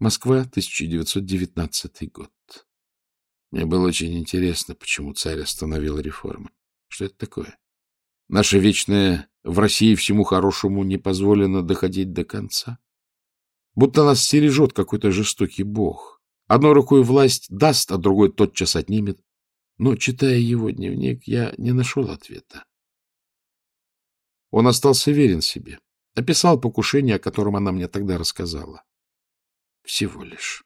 Москва, 1919 год. Мне было очень интересно, почему царь остановил реформы. Что это такое? Наше вечное «в России всему хорошему не позволено доходить до конца»? Будто нас стережет какой-то жестокий бог. Одной рукой власть даст, а другой тотчас отнимет. Но, читая его дневник, я не нашел ответа. Он остался верен себе. Описал покушение, о котором она мне тогда рассказала. Всего лишь.